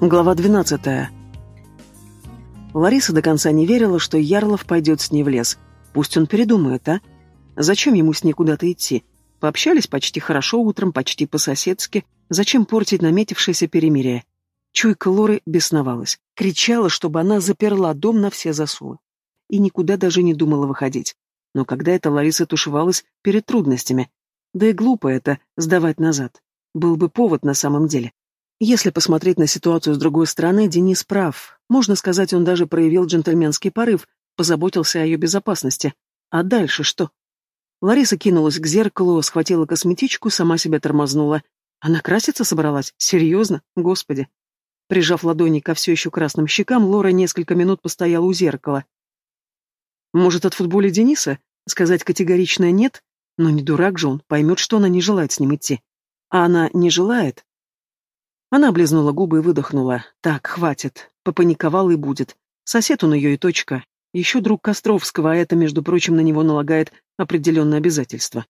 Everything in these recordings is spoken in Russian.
Глава 12. Лариса до конца не верила, что Ярлов пойдет с ней в лес. Пусть он передумает, а? Зачем ему с ней куда-то идти? Пообщались почти хорошо утром, почти по-соседски. Зачем портить наметившееся перемирие? Чуйка Лоры бесновалась. Кричала, чтобы она заперла дом на все засулы. И никуда даже не думала выходить. Но когда это Лариса тушевалась перед трудностями. Да и глупо это, сдавать назад. Был бы повод на самом деле. Если посмотреть на ситуацию с другой стороны, Денис прав. Можно сказать, он даже проявил джентльменский порыв, позаботился о ее безопасности. А дальше что? Лариса кинулась к зеркалу, схватила косметичку, сама себя тормознула. Она краситься собралась? Серьезно? Господи. Прижав ладони ко все еще красным щекам, Лора несколько минут постояла у зеркала. Может, от футболя Дениса? Сказать категорично нет? Но не дурак же он, поймет, что она не желает с ним идти. А она не желает, она облизнула губы и выдохнула. Так, хватит. Попаниковал и будет. Сосед он ее и точка. Еще друг Костровского, а это, между прочим, на него налагает определенное обязательство.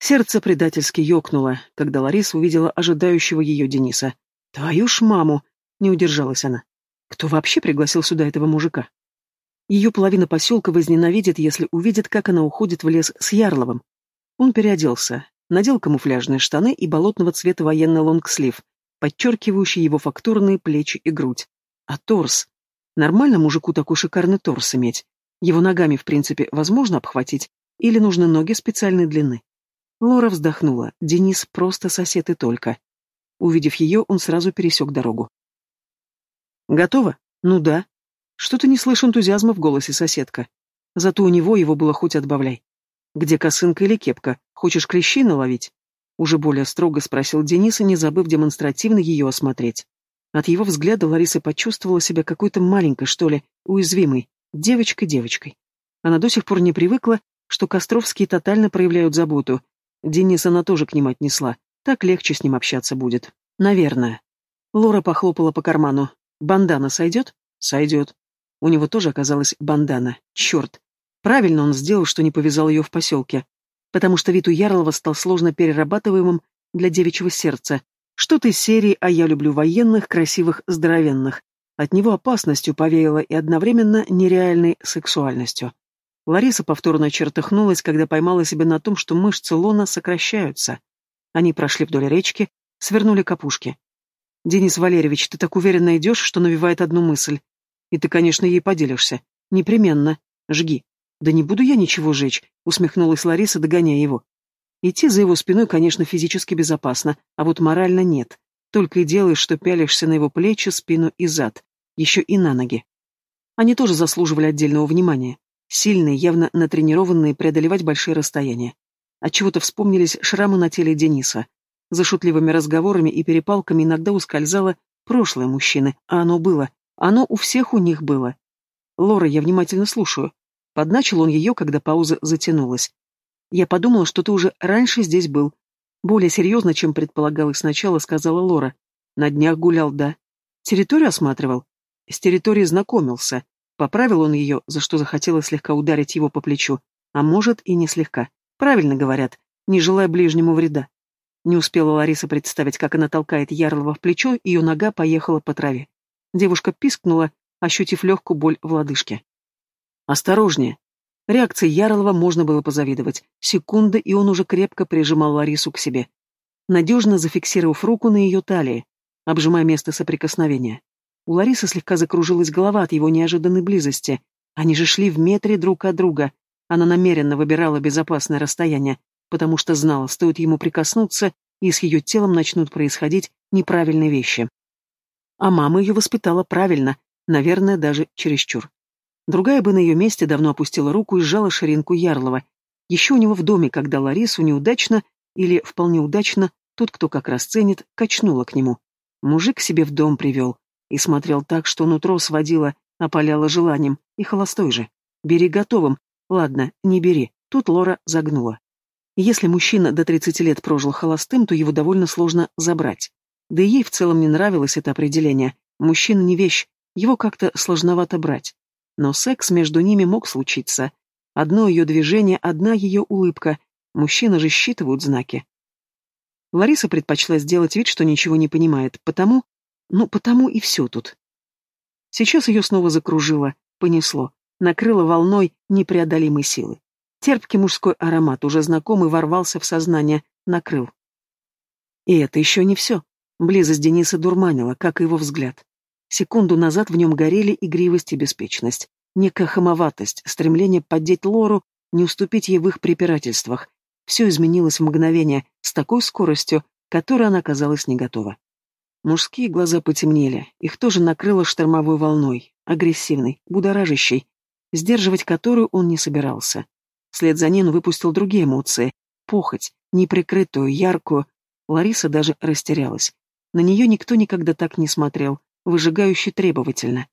Сердце предательски ёкнуло, когда Лариса увидела ожидающего ее Дениса. «Твою ж маму!» — не удержалась она. «Кто вообще пригласил сюда этого мужика?» Ее половина поселка возненавидит, если увидит, как она уходит в лес с Ярловым. Он переоделся, надел камуфляжные штаны и болотного цвета военный лонгслив, подчеркивающий его фактурные плечи и грудь. А торс? Нормально мужику такой шикарный торс иметь? Его ногами, в принципе, возможно обхватить? Или нужны ноги специальной длины? Лора вздохнула. Денис просто сосед и только. Увидев ее, он сразу пересек дорогу. «Готово? Ну да». Что-то не слышу энтузиазма в голосе соседка. Зато у него его было хоть отбавляй. «Где косынка или кепка? Хочешь клещей наловить?» Уже более строго спросил Дениса, не забыв демонстративно ее осмотреть. От его взгляда Лариса почувствовала себя какой-то маленькой, что ли, уязвимой, девочкой-девочкой. Она до сих пор не привыкла, что Костровские тотально проявляют заботу. Денис она тоже к ним отнесла. Так легче с ним общаться будет. Наверное. Лора похлопала по карману. «Бандана сойдет?» «Сойдет». У него тоже оказалась бандана. Черт. Правильно он сделал, что не повязал ее в поселке потому что вид у Ярлова стал сложно перерабатываемым для девичьего сердца. Что-то из серии «А я люблю военных, красивых, здоровенных». От него опасностью повеяло и одновременно нереальной сексуальностью. Лариса повторно чертыхнулась, когда поймала себя на том, что мышцы лона сокращаются. Они прошли вдоль речки, свернули к опушке. «Денис Валерьевич, ты так уверенно идешь, что навевает одну мысль. И ты, конечно, ей поделишься. Непременно. Жги. «Да не буду я ничего жечь», — усмехнулась Лариса, догоняя его. Идти за его спиной, конечно, физически безопасно, а вот морально нет. Только и делаешь, что пялишься на его плечи, спину и зад. Еще и на ноги. Они тоже заслуживали отдельного внимания. Сильные, явно натренированные преодолевать большие расстояния. Отчего-то вспомнились шрамы на теле Дениса. За шутливыми разговорами и перепалками иногда ускользало прошлое мужчины, а оно было. Оно у всех у них было. Лора, я внимательно слушаю. Подначил он ее, когда пауза затянулась. «Я подумала, что ты уже раньше здесь был. Более серьезно, чем предполагалось сначала, сказала Лора. На днях гулял, да. Территорию осматривал? С территорией знакомился. Поправил он ее, за что захотела слегка ударить его по плечу. А может, и не слегка. Правильно говорят, не желая ближнему вреда. Не успела Лариса представить, как она толкает Ярлова в плечо, ее нога поехала по траве. Девушка пискнула, ощутив легкую боль в лодыжке. «Осторожнее!» Реакции Ярлова можно было позавидовать. Секунда, и он уже крепко прижимал Ларису к себе, надежно зафиксировав руку на ее талии, обжимая место соприкосновения. У Ларисы слегка закружилась голова от его неожиданной близости. Они же шли в метре друг от друга. Она намеренно выбирала безопасное расстояние, потому что знала, стоит ему прикоснуться, и с ее телом начнут происходить неправильные вещи. А мама ее воспитала правильно, наверное, даже чересчур. Другая бы на ее месте давно опустила руку и сжала ширинку Ярлова. Еще у него в доме, когда Ларису неудачно или вполне удачно, тот, кто как раз ценит, качнула к нему. Мужик себе в дом привел и смотрел так, что нутро сводило, опаляло желанием, и холостой же. Бери готовым. Ладно, не бери. Тут Лора загнула. Если мужчина до 30 лет прожил холостым, то его довольно сложно забрать. Да и ей в целом не нравилось это определение. Мужчина не вещь, его как-то сложновато брать. Но секс между ними мог случиться. Одно ее движение, одна ее улыбка. Мужчины же считывают знаки. Лариса предпочла сделать вид, что ничего не понимает, потому Ну, потому и все тут. Сейчас ее снова закружило, понесло, накрыло волной непреодолимой силы. Терпкий мужской аромат, уже знакомый, ворвался в сознание, накрыл. И это еще не все. Близость Дениса дурманила, как и его взгляд. Секунду назад в нем горели игривость и беспечность. Некая хамоватость, стремление поддеть Лору, не уступить ей в их препирательствах. Все изменилось в мгновение, с такой скоростью, которой она казалась не готова. Мужские глаза потемнели, их тоже накрыло штормовой волной, агрессивной, будоражащей, сдерживать которую он не собирался. Вслед за ней он выпустил другие эмоции, похоть, неприкрытую, яркую. Лариса даже растерялась. На нее никто никогда так не смотрел, выжигающе требовательно.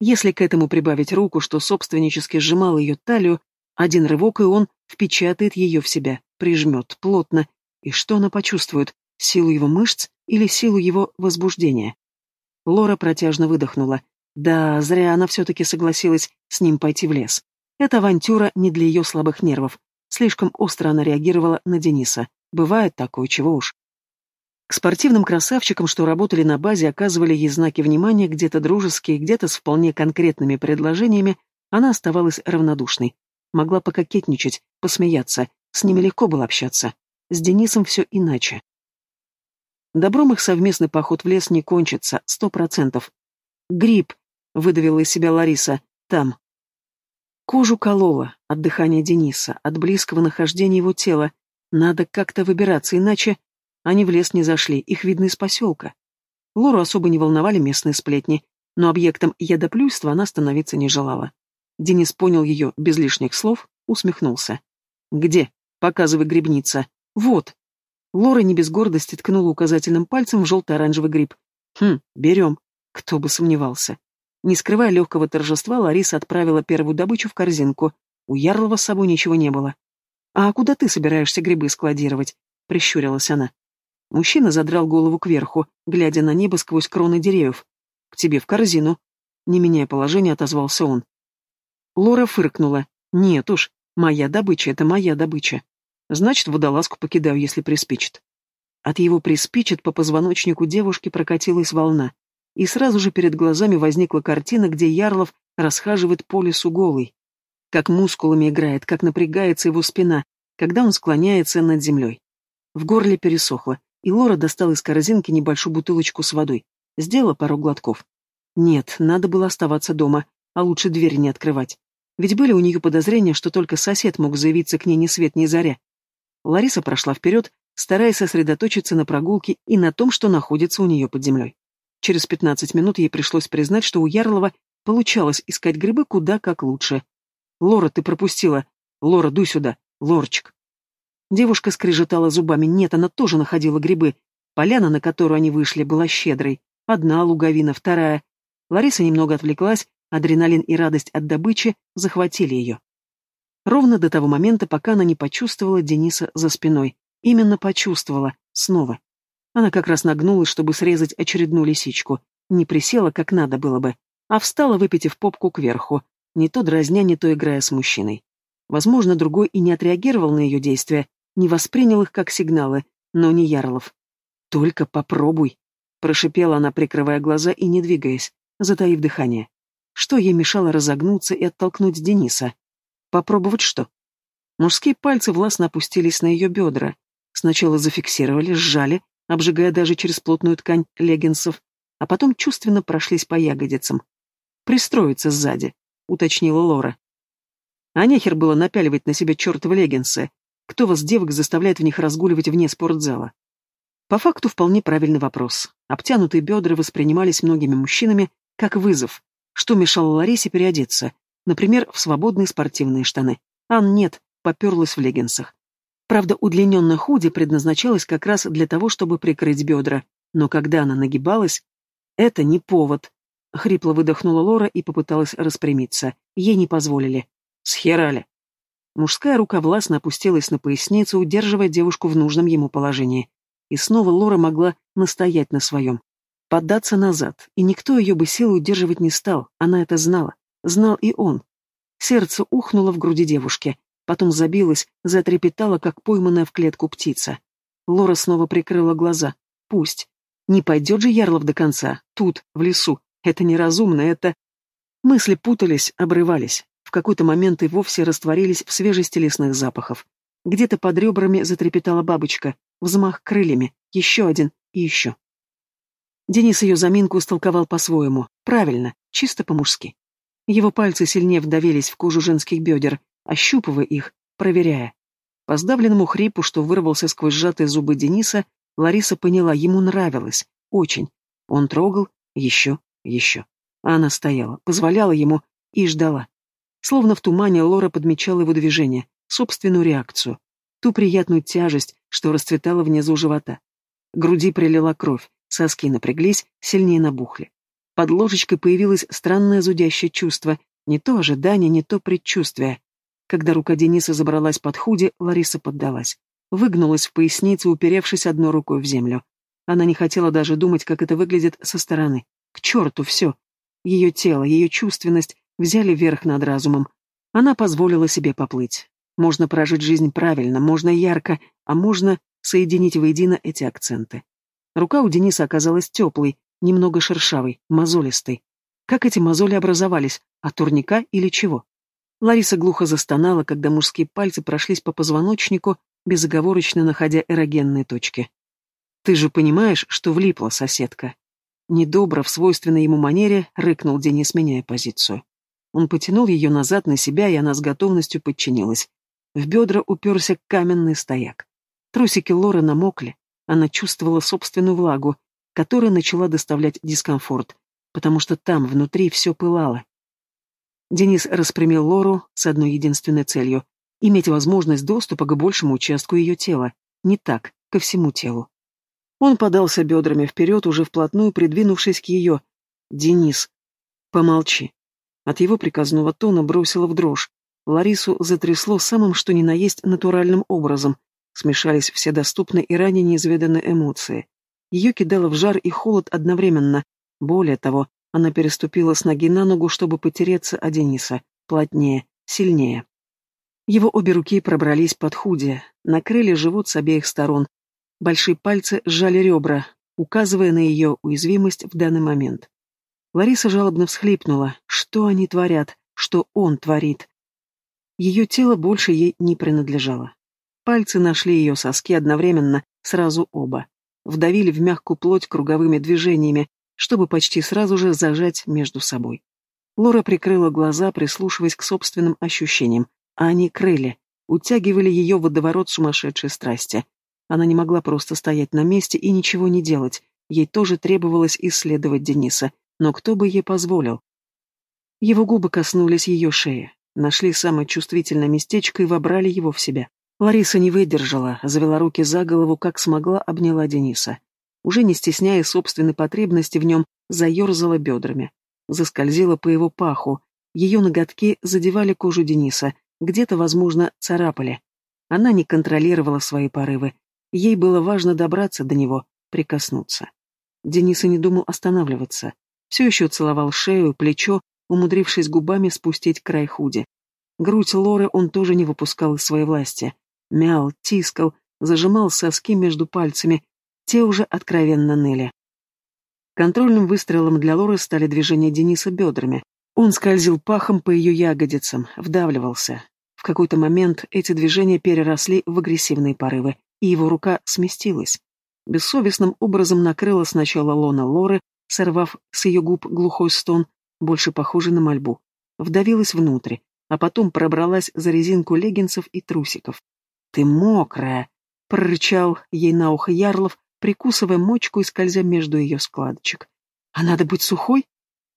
Если к этому прибавить руку, что собственнически сжимал ее талию, один рывок, и он впечатает ее в себя, прижмет, плотно. И что она почувствует? Силу его мышц или силу его возбуждения? Лора протяжно выдохнула. Да, зря она все-таки согласилась с ним пойти в лес. Эта авантюра не для ее слабых нервов. Слишком остро она реагировала на Дениса. Бывает такое, чего уж. К спортивным красавчикам, что работали на базе, оказывали ей знаки внимания, где-то дружеские, где-то с вполне конкретными предложениями, она оставалась равнодушной. Могла пококетничать, посмеяться, с ними легко было общаться. С Денисом все иначе. Добром их совместный поход в лес не кончится, сто процентов. «Гриб», — выдавила из себя Лариса, — «там». Кожу колола от дыхания Дениса, от близкого нахождения его тела. Надо как-то выбираться, иначе они в лес не зашли, их видно из поселка. Лору особо не волновали местные сплетни, но объектом ядоплюйства она становиться не желала. Денис понял ее без лишних слов, усмехнулся. «Где?» — показывай грибница. «Вот». Лора не без гордости ткнула указательным пальцем в желто-оранжевый гриб. «Хм, берем». Кто бы сомневался. Не скрывая легкого торжества, Лариса отправила первую добычу в корзинку. У Ярлова с собой ничего не было. «А куда ты собираешься грибы складировать?» — прищурилась она. Мужчина задрал голову кверху, глядя на небо сквозь кроны деревьев. «К тебе в корзину». Не меняя положение, отозвался он. Лора фыркнула. «Нет уж, моя добыча — это моя добыча. Значит, водолазку покидаю, если приспичит». От его приспичит по позвоночнику девушки прокатилась волна, и сразу же перед глазами возникла картина, где Ярлов расхаживает по лесу голый. Как мускулами играет, как напрягается его спина, когда он склоняется над землей. В горле пересохло, и Лора достала из корзинки небольшую бутылочку с водой. Сделала пару глотков. Нет, надо было оставаться дома, а лучше дверь не открывать. Ведь были у нее подозрения, что только сосед мог заявиться к ней ни свет ни заря. Лариса прошла вперед, стараясь сосредоточиться на прогулке и на том, что находится у нее под землей. Через пятнадцать минут ей пришлось признать, что у Ярлова получалось искать грибы куда как лучше. «Лора, ты пропустила! Лора, дуй сюда! Лорчик!» Девушка скрежетала зубами. Нет, она тоже находила грибы. Поляна, на которую они вышли, была щедрой. Одна луговина, вторая. Лариса немного отвлеклась, адреналин и радость от добычи захватили ее. Ровно до того момента, пока она не почувствовала Дениса за спиной. Именно почувствовала. Снова. Она как раз нагнулась, чтобы срезать очередную лисичку. Не присела, как надо было бы, а встала, выпитив попку кверху, не то дразня, не то играя с мужчиной. Возможно, другой и не отреагировал на ее действия, не воспринял их как сигналы, но не Ярлов. «Только попробуй», — прошипела она, прикрывая глаза и не двигаясь, затаив дыхание. Что ей мешало разогнуться и оттолкнуть Дениса? Попробовать что? Мужские пальцы властно опустились на ее бедра. Сначала зафиксировали, сжали, обжигая даже через плотную ткань леггинсов, а потом чувственно прошлись по ягодицам. «Пристроиться сзади», — уточнила Лора. А нехер было напяливать на себя чертовы леггинсы. Кто вас, девок, заставляет в них разгуливать вне спортзала? По факту вполне правильный вопрос. Обтянутые бедра воспринимались многими мужчинами как вызов. Что мешало Ларисе переодеться? Например, в свободные спортивные штаны. Ан нет, поперлась в леггинсах. Правда, удлиненная худи предназначалась как раз для того, чтобы прикрыть бедра. Но когда она нагибалась, это не повод. Хрипло выдохнула Лора и попыталась распрямиться. Ей не позволили. Схерали. Мужская рука властно опустилась на поясницу, удерживая девушку в нужном ему положении. И снова Лора могла настоять на своем. Поддаться назад, и никто ее бы силой удерживать не стал, она это знала. Знал и он. Сердце ухнуло в груди девушки, потом забилось, затрепетало, как пойманная в клетку птица. Лора снова прикрыла глаза. Пусть. Не пойдет же Ярлов до конца, тут, в лесу. Это неразумно, это... Мысли путались, обрывались. Какой-то момент и вовсе растворились в свежести лесных запахов. Где-то под ребрами затрепетала бабочка, взмах крыльями, еще один и еще. Денис ее заминку истолковал по-своему, правильно, чисто по-мужски. Его пальцы сильнее вдавились в кожу женских бедер, ощупывая их, проверяя. По сдавленному хрипу, что вырвался сквозь сжатые зубы Дениса, Лариса поняла, ему нравилось, очень. Он трогал, еще, еще. А она стояла, позволяла ему и ждала. Словно в тумане Лора подмечала его движение, собственную реакцию, ту приятную тяжесть, что расцветала внизу живота. Груди прилила кровь, соски напряглись, сильнее набухли. Под ложечкой появилось странное зудящее чувство, не то ожидание, не то предчувствие. Когда рука Дениса забралась под худи, Лариса поддалась. Выгнулась в пояснице, уперевшись одной рукой в землю. Она не хотела даже думать, как это выглядит со стороны. К черту все. Ее тело, ее чувственность взяли верх над разумом. Она позволила себе поплыть. Можно прожить жизнь правильно, можно ярко, а можно соединить воедино эти акценты. Рука у Дениса оказалась теплой, немного шершавой, мозолистой. Как эти мозоли образовались? От турника или чего? Лариса глухо застонала, когда мужские пальцы прошлись по позвоночнику, безоговорочно находя эрогенные точки. «Ты же понимаешь, что влипла соседка?» Недобро, в свойственной ему манере, рыкнул Денис, меняя позицию. Он потянул ее назад на себя, и она с готовностью подчинилась. В бедра уперся каменный стояк. Трусики Лоры намокли, она чувствовала собственную влагу, которая начала доставлять дискомфорт, потому что там, внутри, все пылало. Денис распрямил Лору с одной единственной целью — иметь возможность доступа к большему участку ее тела, не так, ко всему телу. Он подался бедрами вперед, уже вплотную придвинувшись к ее. «Денис, помолчи». От его приказного тона бросила в дрожь. Ларису затрясло самым что ни на есть натуральным образом. Смешались все доступные и ранее неизведанные эмоции. Ее кидало в жар и холод одновременно. Более того, она переступила с ноги на ногу, чтобы потереться о Дениса. Плотнее, сильнее. Его обе руки пробрались под худи, накрыли живот с обеих сторон. Большие пальцы сжали ребра, указывая на ее уязвимость в данный момент. Лариса жалобно всхлипнула. Что они творят? Что он творит? Ее тело больше ей не принадлежало. Пальцы нашли ее соски одновременно, сразу оба. Вдавили в мягкую плоть круговыми движениями, чтобы почти сразу же зажать между собой. Лора прикрыла глаза, прислушиваясь к собственным ощущениям, а они крыли, утягивали ее в водоворот сумасшедшей страсти. Она не могла просто стоять на месте и ничего не делать, ей тоже требовалось исследовать Дениса, но кто бы ей позволил? Его губы коснулись ее шеи, нашли самое чувствительное местечко и вобрали его в себя. Лариса не выдержала, завела руки за голову, как смогла, обняла Дениса. Уже не стесняя собственной потребности в нем, заерзала бедрами. Заскользила по его паху. Ее ноготки задевали кожу Дениса, где-то, возможно, царапали. Она не контролировала свои порывы. Ей было важно добраться до него, прикоснуться. Денис и не думал останавливаться. Все еще целовал шею, плечо, умудрившись губами спустить край худи. Грудь Лоры он тоже не выпускал из своей власти мял, тискал, зажимал соски между пальцами, те уже откровенно ныли. Контрольным выстрелом для Лоры стали движения Дениса бедрами. Он скользил пахом по ее ягодицам, вдавливался. В какой-то момент эти движения переросли в агрессивные порывы, и его рука сместилась. Бессовестным образом накрыла сначала лона Лоры, сорвав с ее губ глухой стон, больше похожий на мольбу. Вдавилась внутрь, а потом пробралась за резинку леггинсов и трусиков. «Ты мокрая!» — прорычал ей на ухо Ярлов, прикусывая мочку и скользя между ее складочек. «А надо быть сухой?»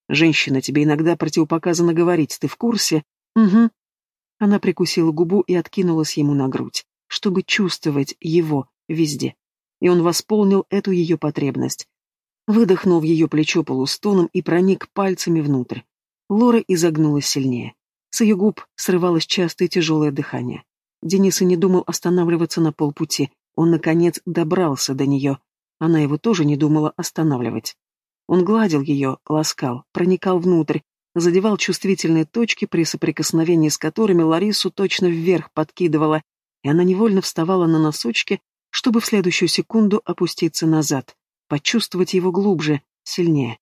«Женщина, тебе иногда противопоказано говорить, ты в курсе?» «Угу». Она прикусила губу и откинулась ему на грудь, чтобы чувствовать его везде. И он восполнил эту ее потребность. Выдохнул в ее плечо полустоном и проник пальцами внутрь. Лора изогнулась сильнее. С ее губ срывалось частое тяжелое дыхание. Денис и не думал останавливаться на полпути. Он, наконец, добрался до нее. Она его тоже не думала останавливать. Он гладил ее, ласкал, проникал внутрь, задевал чувствительные точки, при соприкосновении с которыми Ларису точно вверх подкидывала, и она невольно вставала на носочки, чтобы в следующую секунду опуститься назад, почувствовать его глубже, сильнее.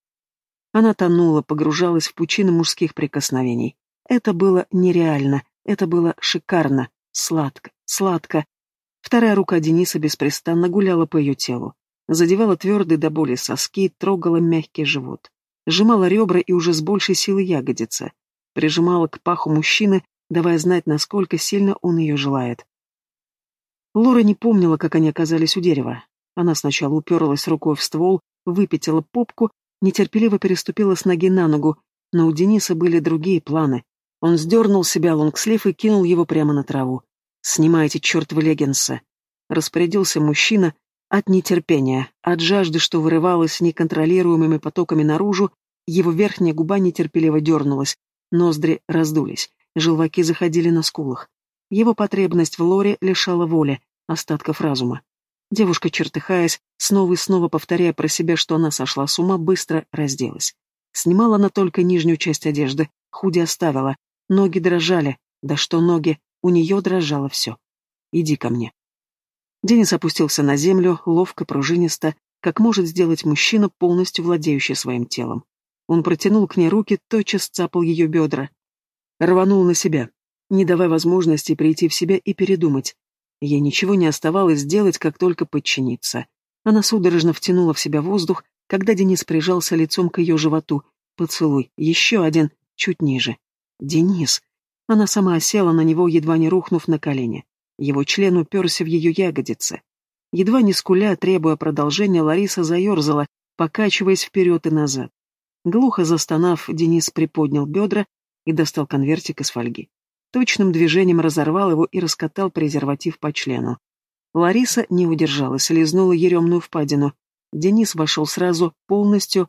Она тонула, погружалась в пучины мужских прикосновений. Это было нереально, это было шикарно, сладко, сладко. Вторая рука Дениса беспрестанно гуляла по ее телу. Задевала твердые до боли соски, трогала мягкий живот. Сжимала ребра и уже с большей силой ягодицы. Прижимала к паху мужчины, давая знать, насколько сильно он ее желает. Лора не помнила, как они оказались у дерева. Она сначала уперлась рукой в ствол, выпятила попку, нетерпеливо переступила с ноги на ногу, но у Дениса были другие планы. Он сдернул себя лонгслив и кинул его прямо на траву. «Снимайте чертовы леггинсы!» Распорядился мужчина от нетерпения, от жажды, что вырывалась неконтролируемыми потоками наружу, его верхняя губа нетерпеливо дернулась, ноздри раздулись, желваки заходили на скулах. Его потребность в лоре лишала воли, остатков разума. Девушка, чертыхаясь, снова и снова повторяя про себя, что она сошла с ума, быстро разделась. Снимала она только нижнюю часть одежды, худи оставила. Ноги дрожали. Да что ноги, у нее дрожало все. «Иди ко мне». Денис опустился на землю, ловко, пружинисто, как может сделать мужчина, полностью владеющий своим телом. Он протянул к ней руки, тотчас цапал ее бедра. Рванул на себя, не давая возможности прийти в себя и передумать. Ей ничего не оставалось сделать, как только подчиниться. Она судорожно втянула в себя воздух, когда Денис прижался лицом к ее животу. Поцелуй, еще один, чуть ниже. Денис. Она сама осела на него, едва не рухнув на колени. Его член уперся в ее ягодицы. Едва не скуля, требуя продолжения, Лариса заерзала, покачиваясь вперед и назад. Глухо застонав, Денис приподнял бедра и достал конвертик из фольги. Точным движением разорвал его и раскатал презерватив по члену. Лариса не удержалась, лизнула еремную впадину. Денис вошел сразу, полностью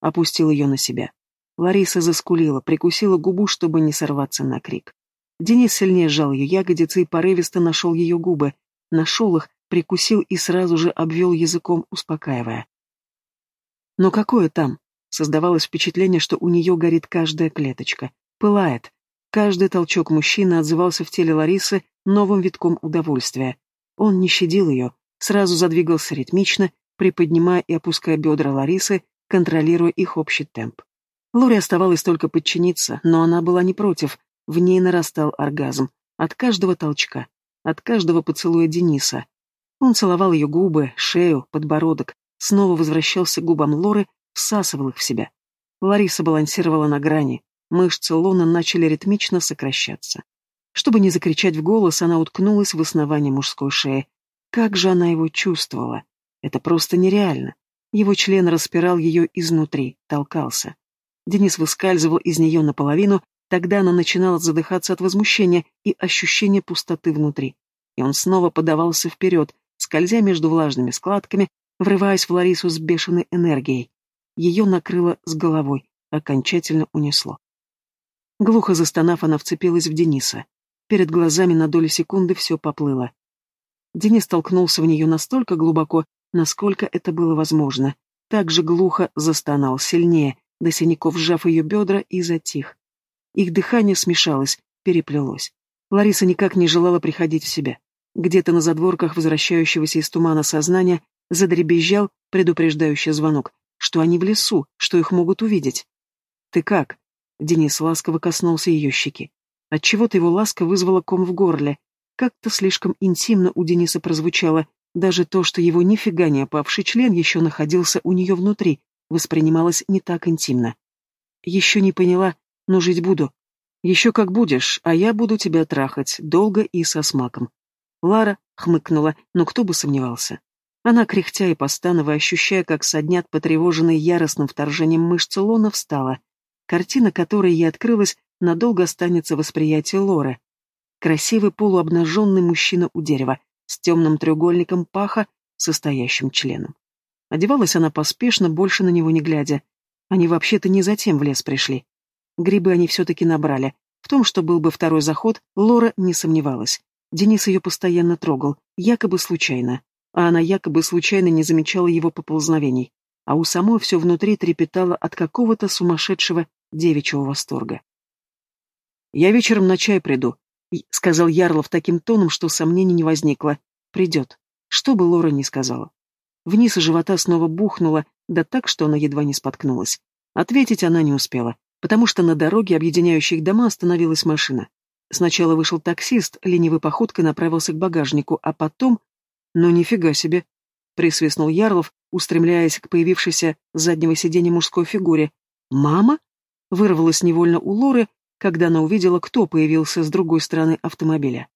опустил ее на себя. Лариса заскулила, прикусила губу, чтобы не сорваться на крик. Денис сильнее сжал ее ягодицы и порывисто нашел ее губы. Нашел их, прикусил и сразу же обвел языком, успокаивая. Но какое там? Создавалось впечатление, что у нее горит каждая клеточка. Пылает. Каждый толчок мужчины отзывался в теле Ларисы новым витком удовольствия. Он не щадил ее, сразу задвигался ритмично, приподнимая и опуская бедра Ларисы, контролируя их общий темп. Лоре оставалось только подчиниться, но она была не против, в ней нарастал оргазм. От каждого толчка, от каждого поцелуя Дениса. Он целовал ее губы, шею, подбородок, снова возвращался к губам Лоры, всасывал их в себя. Лариса балансировала на грани, Мышцы лона начали ритмично сокращаться. Чтобы не закричать в голос, она уткнулась в основание мужской шеи. Как же она его чувствовала? Это просто нереально. Его член распирал ее изнутри, толкался. Денис выскальзывал из нее наполовину, тогда она начинала задыхаться от возмущения и ощущения пустоты внутри. И он снова подавался вперед, скользя между влажными складками, врываясь в Ларису с бешеной энергией. Ее накрыло с головой, окончательно унесло. Глухо застонав, она вцепилась в Дениса. Перед глазами на долю секунды все поплыло. Денис толкнулся в нее настолько глубоко, насколько это было возможно. Так же глухо застонал, сильнее, до синяков сжав ее бедра, и затих. Их дыхание смешалось, переплелось. Лариса никак не желала приходить в себя. Где-то на задворках возвращающегося из тумана сознания задребезжал предупреждающий звонок, что они в лесу, что их могут увидеть. «Ты как?» Денис ласково коснулся ее щеки. Отчего-то его ласка вызвала ком в горле. Как-то слишком интимно у Дениса прозвучало. Даже то, что его нифига не опавший член еще находился у нее внутри, воспринималось не так интимно. Еще не поняла, но жить буду. Еще как будешь, а я буду тебя трахать, долго и со смаком. Лара хмыкнула, но кто бы сомневался. Она, кряхтя и постановая, ощущая, как соднят потревоженный яростным вторжением мышцы лона, встала. Картина, которой ей открылась, надолго останется в восприятии Лоры. Красивый полуобнаженный мужчина у дерева, с темным треугольником паха, состоящим членом. Одевалась она поспешно, больше на него не глядя. Они вообще-то не затем в лес пришли. Грибы они все-таки набрали. В том, что был бы второй заход, Лора не сомневалась. Денис ее постоянно трогал, якобы случайно. А она якобы случайно не замечала его поползновений. А у самой все внутри трепетало от какого-то сумасшедшего девичьего восторга. «Я вечером на чай приду», — сказал Ярлов таким тоном, что сомнений не возникло. «Придет». Что бы Лора ни сказала. Вниз живота снова бухнуло, да так, что она едва не споткнулась. Ответить она не успела, потому что на дороге, объединяющей их дома, остановилась машина. Сначала вышел таксист, ленивой походкой направился к багажнику, а потом... Ну, нифига себе! Присвистнул Ярлов, устремляясь к появившейся с заднего сиденья мужской фигуре. «Мама?» Вырвалась невольно у Лоры, когда она увидела, кто появился с другой стороны автомобиля.